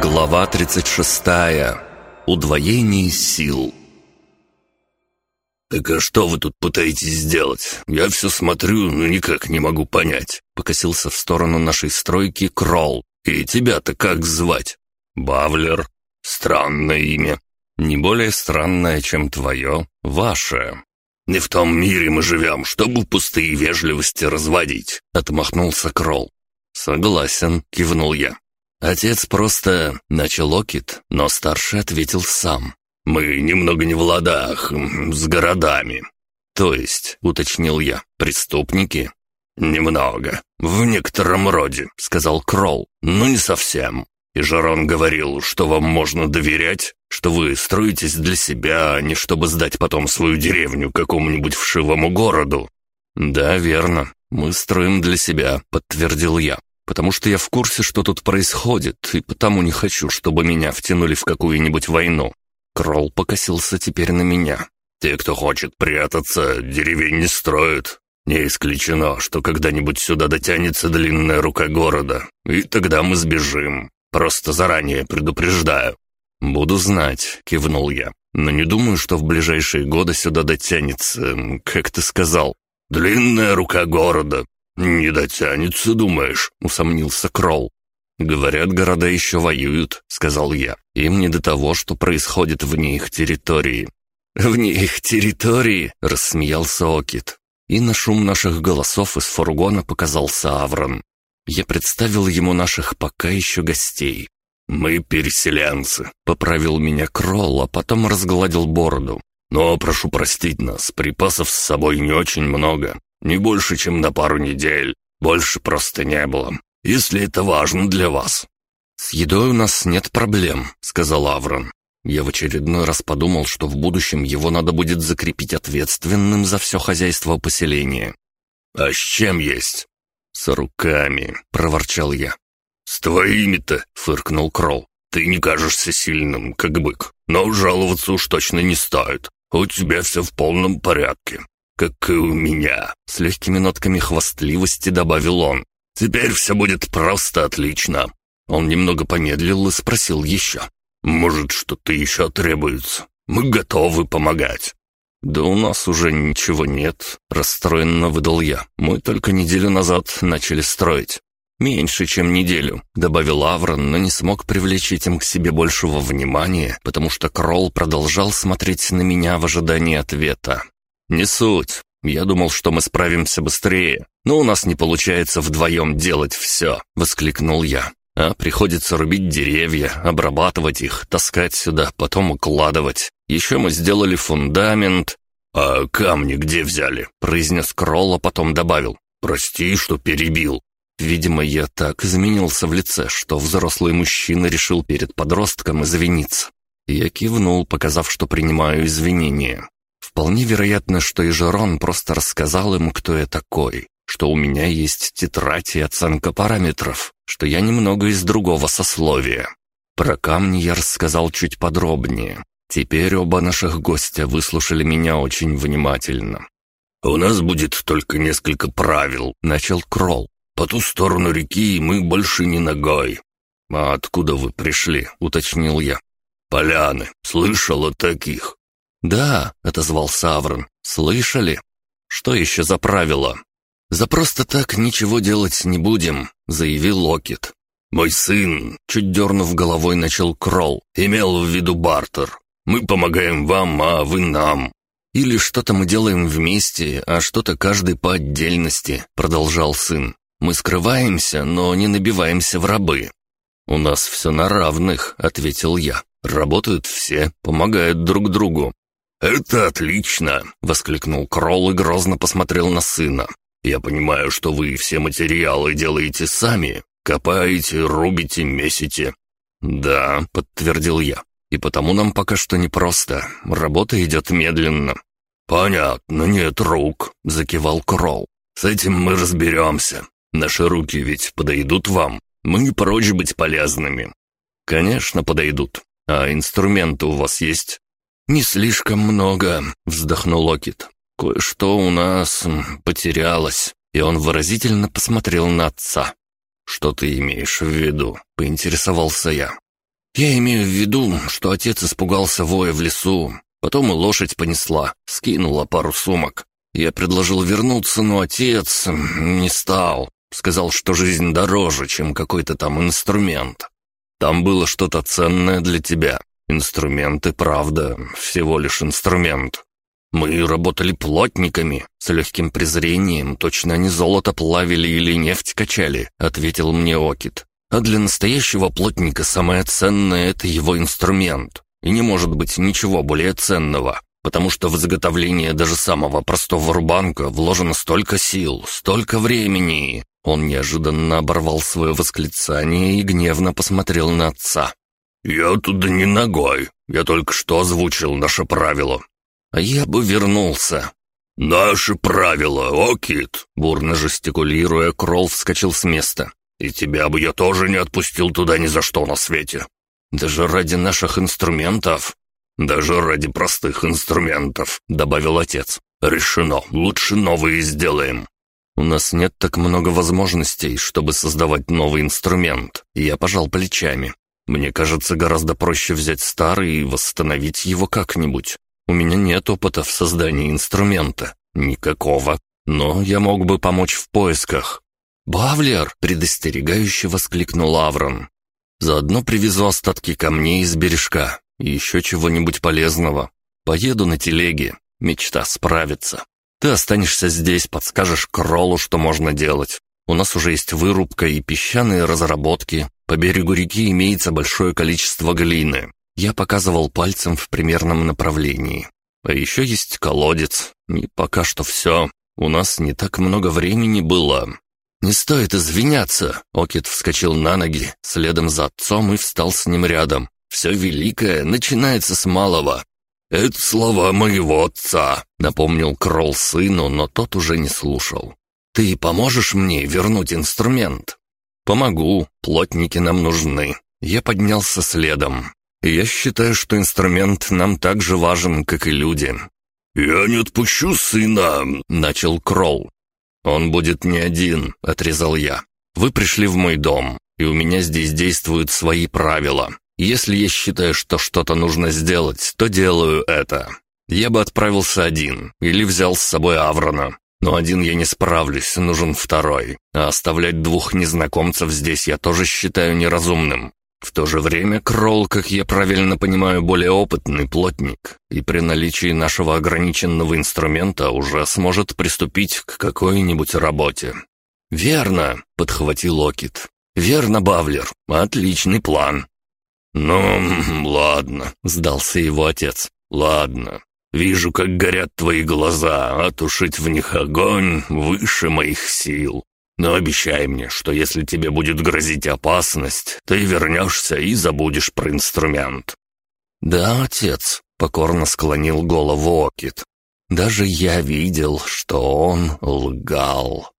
Глава 36. Удвоение сил. «Так а что вы тут пытаетесь сделать? Я все смотрю, но никак не могу понять». Покосился в сторону нашей стройки Кролл. «И тебя-то как звать?» «Бавлер. Странное имя. Не более странное, чем твое, ваше». «Не в том мире мы живем, чтобы пустые вежливости разводить», — отмахнулся Кролл. «Согласен», — кивнул я. Отец просто начал Окит, но старший ответил сам. «Мы немного не в ладах с городами». «То есть», — уточнил я, — «преступники?» «Немного. В некотором роде», — сказал Кролл. «Но не совсем. И Жарон говорил, что вам можно доверять, что вы строитесь для себя, а не чтобы сдать потом свою деревню какому-нибудь вшивому городу». «Да, верно. Мы строим для себя», — подтвердил я потому что я в курсе, что тут происходит, и потому не хочу, чтобы меня втянули в какую-нибудь войну. Кролл покосился теперь на меня. «Те, кто хочет прятаться, деревень не строят. Не исключено, что когда-нибудь сюда дотянется длинная рука города, и тогда мы сбежим. Просто заранее предупреждаю». «Буду знать», — кивнул я. «Но не думаю, что в ближайшие годы сюда дотянется, как ты сказал». «Длинная рука города. «Не дотянется, думаешь?» — усомнился Кролл. «Говорят, города еще воюют», — сказал я. «Им не до того, что происходит вне их территории». «Вне их территории?» — рассмеялся Окит. И на шум наших голосов из фургона показался Аврон. Я представил ему наших пока еще гостей. «Мы переселенцы», — поправил меня Кролл, а потом разгладил бороду. «Но прошу простить нас, припасов с собой не очень много. Не больше, чем на пару недель. Больше просто не было. Если это важно для вас». «С едой у нас нет проблем», — сказал Аврон. Я в очередной раз подумал, что в будущем его надо будет закрепить ответственным за все хозяйство поселения. «А с чем есть?» «С руками», — проворчал я. «С твоими-то», — фыркнул Кролл. «Ты не кажешься сильным, как бык, но жаловаться уж точно не стоит. У тебя все в полном порядке как и у меня», — с легкими нотками хвастливости добавил он. «Теперь все будет просто отлично». Он немного помедлил и спросил еще. «Может, что-то еще требуется? Мы готовы помогать». «Да у нас уже ничего нет», — расстроенно выдал я. «Мы только неделю назад начали строить». «Меньше, чем неделю», — добавил Аврон, но не смог привлечь этим к себе большего внимания, потому что Кролл продолжал смотреть на меня в ожидании ответа. «Не суть. Я думал, что мы справимся быстрее, но у нас не получается вдвоем делать все», — воскликнул я. «А приходится рубить деревья, обрабатывать их, таскать сюда, потом укладывать. Еще мы сделали фундамент». «А камни где взяли?» — произнес Кролл, а потом добавил. «Прости, что перебил». Видимо, я так изменился в лице, что взрослый мужчина решил перед подростком извиниться. Я кивнул, показав, что принимаю извинения. Вполне вероятно, что и Жерон просто рассказал ему, кто я такой, что у меня есть тетрадь и оценка параметров, что я немного из другого сословия. Про камни я рассказал чуть подробнее. Теперь оба наших гостя выслушали меня очень внимательно. «У нас будет только несколько правил», — начал Кролл. «По ту сторону реки мы больше не ногой». «А откуда вы пришли?» — уточнил я. «Поляны. Слышал о таких. «Да», — отозвался Аврон, — «слышали? Что еще за правило?» «За просто так ничего делать не будем», — заявил Локет. «Мой сын», — чуть дернув головой, начал Кролл, — «имел в виду бартер. Мы помогаем вам, а вы нам». «Или что-то мы делаем вместе, а что-то каждый по отдельности», — продолжал сын. «Мы скрываемся, но не набиваемся в рабы». «У нас все на равных», — ответил я. «Работают все, помогают друг другу. «Это отлично!» — воскликнул Кролл и грозно посмотрел на сына. «Я понимаю, что вы все материалы делаете сами. Копаете, рубите, месите». «Да», — подтвердил я. «И потому нам пока что непросто. Работа идет медленно». «Понятно, нет рук», — закивал Кролл. «С этим мы разберемся. Наши руки ведь подойдут вам. Мы не прочь быть полезными». «Конечно, подойдут. А инструменты у вас есть?» «Не слишком много», — вздохнул Локит. «Кое-что у нас потерялось», и он выразительно посмотрел на отца. «Что ты имеешь в виду?» — поинтересовался я. Я имею в виду, что отец испугался воя в лесу. Потом и лошадь понесла, скинула пару сумок. Я предложил вернуться, но отец не стал. Сказал, что жизнь дороже, чем какой-то там инструмент. Там было что-то ценное для тебя. Инструменты, правда, всего лишь инструмент. Мы работали плотниками, с легким презрением, точно они золото плавили или нефть качали, ответил мне Окит. А для настоящего плотника самое ценное — это его инструмент. И не может быть ничего более ценного, потому что в изготовление даже самого простого рубанка вложено столько сил, столько времени. Он неожиданно оборвал свое восклицание и гневно посмотрел на отца. «Я туда не ногой. Я только что озвучил наше правило. А я бы вернулся». «Наше правило, Окит!» Бурно жестикулируя, Кролл вскочил с места. «И тебя бы я тоже не отпустил туда ни за что на свете». «Даже ради наших инструментов?» «Даже ради простых инструментов», — добавил отец. «Решено. Лучше новые сделаем». «У нас нет так много возможностей, чтобы создавать новый инструмент». Я пожал плечами. «Мне кажется, гораздо проще взять старый и восстановить его как-нибудь. У меня нет опыта в создании инструмента. Никакого. Но я мог бы помочь в поисках». «Бавлер!» — предостерегающе воскликнул Аврон. «Заодно привезу остатки камней из бережка и еще чего-нибудь полезного. Поеду на телеге. Мечта справится». Ты останешься здесь, подскажешь Кроллу, что можно делать. У нас уже есть вырубка и песчаные разработки. По берегу реки имеется большое количество глины. Я показывал пальцем в примерном направлении. А еще есть колодец. И пока что все. У нас не так много времени было. «Не стоит извиняться!» Окет вскочил на ноги, следом за отцом и встал с ним рядом. «Все великое начинается с малого. «Это слова моего отца», — напомнил Кролл сыну, но тот уже не слушал. «Ты поможешь мне вернуть инструмент?» «Помогу. Плотники нам нужны». Я поднялся следом. «Я считаю, что инструмент нам так же важен, как и люди». «Я не отпущу сына», — начал Кролл. «Он будет не один», — отрезал я. «Вы пришли в мой дом, и у меня здесь действуют свои правила. Если я считаю, что что-то нужно сделать, то делаю это. Я бы отправился один или взял с собой Аврона. Но один я не справлюсь, нужен второй. А оставлять двух незнакомцев здесь я тоже считаю неразумным. В то же время Кролл, как я правильно понимаю, более опытный плотник, и при наличии нашего ограниченного инструмента уже сможет приступить к какой-нибудь работе. «Верно», — подхватил Окит. «Верно, Бавлер. Отличный план. «Ну, ладно», — сдался его отец. «Ладно. Вижу, как горят твои глаза, а тушить в них огонь выше моих сил. Но обещай мне, что если тебе будет грозить опасность, ты вернешься и забудешь про инструмент». «Да, отец», — покорно склонил голову Окит. «Даже я видел, что он лгал».